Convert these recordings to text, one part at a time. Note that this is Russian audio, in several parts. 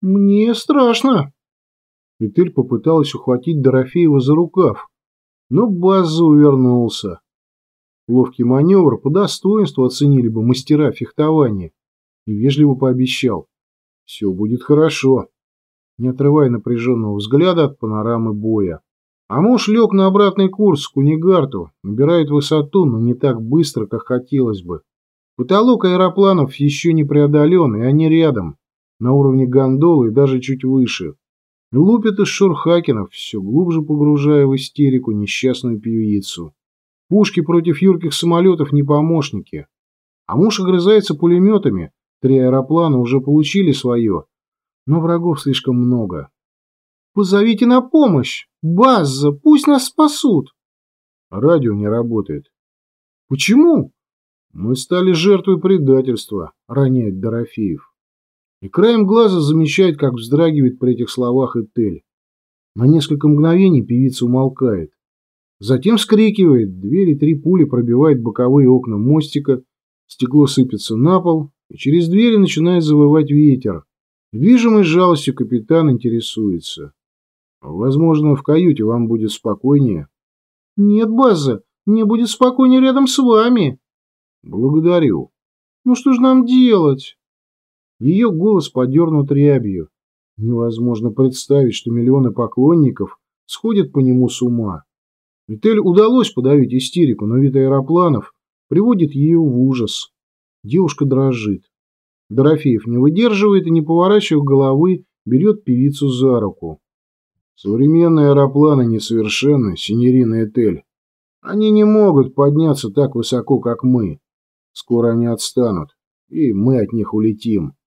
Мне страшно. Этель попыталась ухватить Дорофеева за рукав, но База увернулся. Ловкий маневр по достоинству оценили бы мастера фехтования и вежливо пообещал. Все будет хорошо, не отрывая напряженного взгляда от панорамы боя. А муж лег на обратный курс к Унигарту, набирает высоту, но не так быстро, как хотелось бы. Потолок аэропланов еще не преодолен, и они рядом, на уровне гондолы даже чуть выше. Лупят из шурхакинов, все глубже погружая в истерику несчастную певицу. Пушки против юрких самолетов не помощники. А муж огрызается пулеметами, три аэроплана уже получили свое, но врагов слишком много. «Позовите на помощь! База! Пусть нас спасут!» Радио не работает. «Почему?» «Мы стали жертвой предательства», — роняет Дорофеев. И краем глаза замечает, как вздрагивает при этих словах Этель. На несколько мгновений певица умолкает. Затем скрикивает, две или три пули пробивают боковые окна мостика, стекло сыпется на пол, и через двери начинает завывать ветер. Движимой жалостью капитан интересуется. Возможно, в каюте вам будет спокойнее. Нет, База, мне будет спокойнее рядом с вами. Благодарю. Ну что же нам делать? Ее голос подернут рябью. Невозможно представить, что миллионы поклонников сходят по нему с ума. Витель удалось подавить истерику, но вид аэропланов приводит ее в ужас. Девушка дрожит. Дорофеев не выдерживает и, не поворачивая головы, берет певицу за руку. Современные аэропланы несовершенны, синерина Этель. Они не могут подняться так высоко, как мы. Скоро они отстанут, и мы от них улетим. —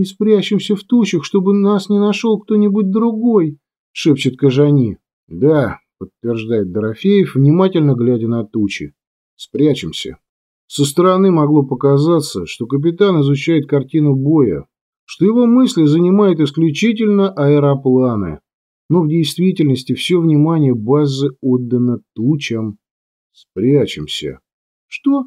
И спрячемся в тучах, чтобы нас не нашел кто-нибудь другой, — шепчет Кажани. — Да, — подтверждает Дорофеев, внимательно глядя на тучи. — Спрячемся. Со стороны могло показаться, что капитан изучает картину боя, что его мысли занимают исключительно аэропланы, но в действительности все внимание базы отдано тучам. Спрячемся. Что?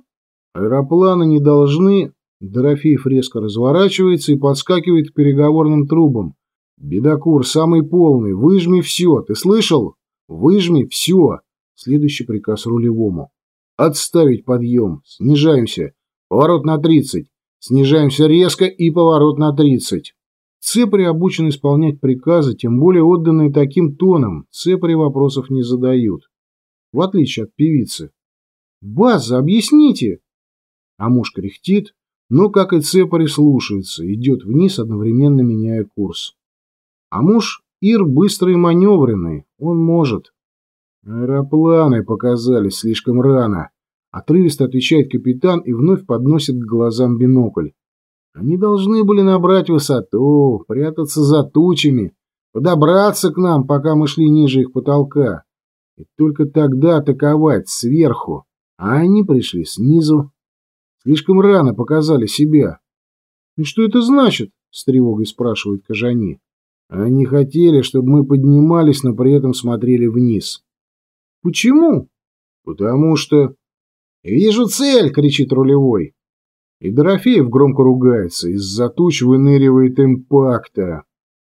Аэропланы не должны... Дорофеев резко разворачивается и подскакивает к переговорным трубам. «Бедокур, самый полный, выжми все, ты слышал? Выжми все!» Следующий приказ рулевому. Отставить подъем. Снижаемся. Поворот на 30. Снижаемся резко и поворот на 30. Цепри обучен исполнять приказы, тем более отданные таким тоном. Цепри вопросов не задают. В отличие от певицы. «База, объясните!» А муж кряхтит, но, как и Цепари, слушается, идет вниз, одновременно меняя курс. А муж Ир быстрый и маневренный, он может. Аэропланы показались слишком рано. Отрывисто отвечает капитан и вновь подносит к глазам бинокль. Они должны были набрать высоту, прятаться за тучами, подобраться к нам, пока мы шли ниже их потолка. И только тогда атаковать сверху. А они пришли снизу. Слишком рано показали себя. — И что это значит? — с тревогой спрашивает Кажани. — Они хотели, чтобы мы поднимались, но при этом смотрели вниз. Почему? Потому что... «Вижу цель!» — кричит рулевой. И Дорофеев громко ругается. Из-за туч выныривает импакта.